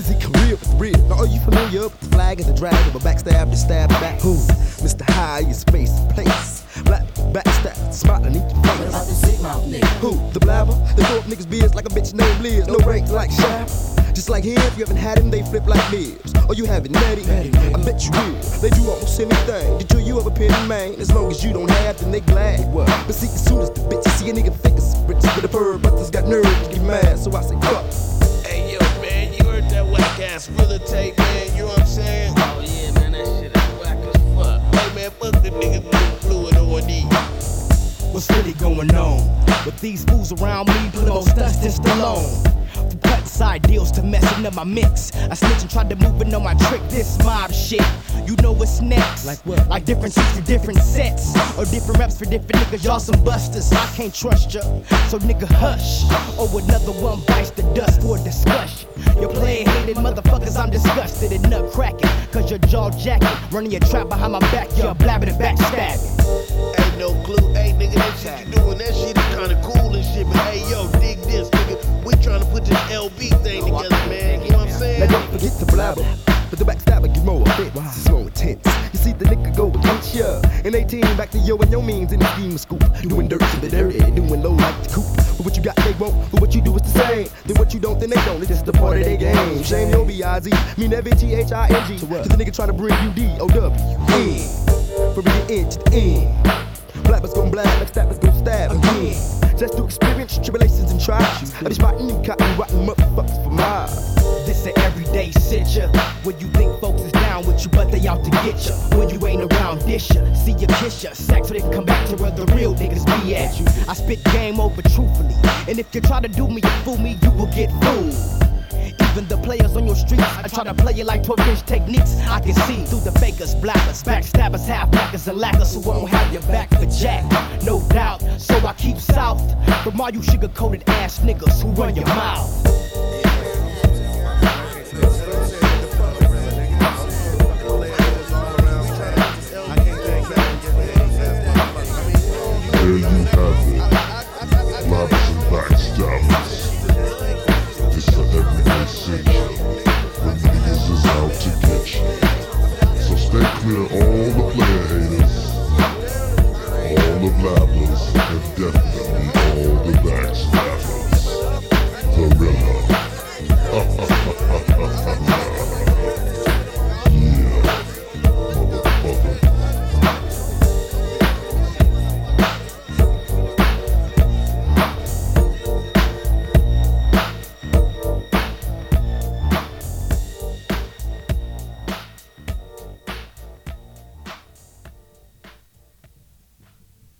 Kizzy career with real. Now, are you familiar with the flag and the drag of a backstab to stab back? Who? Mr. High, your space, place. Black backstab, spot underneath your face. About the sick mouth nigga. Who? The blabber? They throw up niggas' beards like a bitch named Liz. No rank like Shaq. Just like him, if you haven't had him, they flip like Liz. Or you haven't Nettie. I bet you will. They do almost anything. Did you, you ever pin in man? As long as you don't have, then they glad. But see, as soon as the bitch see a nigga think it's rich with a bird, but has got nerve to get mad. So I say, fuck. Ass Thriller tape, man. You know what I'm saying? Oh yeah, going on? With these fools around me, put more stunts than Stallone. From side deals to messing up my mix. I snitch and tried to move in on my trick. This mob shit. You know what's next. Like what? Like different seats for different sets. Or different reps for different niggas. Y'all some busters. I can't trust ya. So nigga hush. Or another one bites the dust for discussion. You play hated motherfuckers, I'm disgusted and nut cracking. Cause your jaw jacking. Running your trap behind my back. You're blabbing and backstabbing. No clue. Hey, nigga, that shit you doing, that shit is kinda cool and shit. But hey, yo, dig this, nigga. We trying to put this LB thing together, man. You know what I'm Now saying? don't forget to blabber. But the backstabber get more offense. It's more intense. You see the nigga go against ya. In 18, back to yo and your means in the scheme of scoop. Doing dirt to the dirty, doing low like the coop. But what you got, they won't. But what you do is the same. Then what you don't, then they don't. It's just a part of their game. Shame your B-I-Z. Mean F-A-T-H-I-N-G. To the nigga trying to bring you D-O-W. In. From the end to the end. Blabbers gon' blab, backstabbers gon' stab again. Just through experience, tribulations, and trials. I be spotting you cotton rotten motherfuckers for miles. This a everyday sit ya. When you think folks is down with you, but they out to get ya. When you ain't around, dish ya. See ya, kiss ya. Sex so they can come back to where the real niggas be at. You. I spit game over truthfully. And if you try to do me and fool me, you will get fooled. Even the players on your streets, I try to play it like 12 inch techniques. I can see through the fakers, blackers, backstabbers, half backers, and lackers who won't have your back for jack. No doubt, so I keep south from all you sugar coated ass niggas who run your mouth. clear all the player haters, all the blabbers, and definitely all the backstabbers. Gorilla.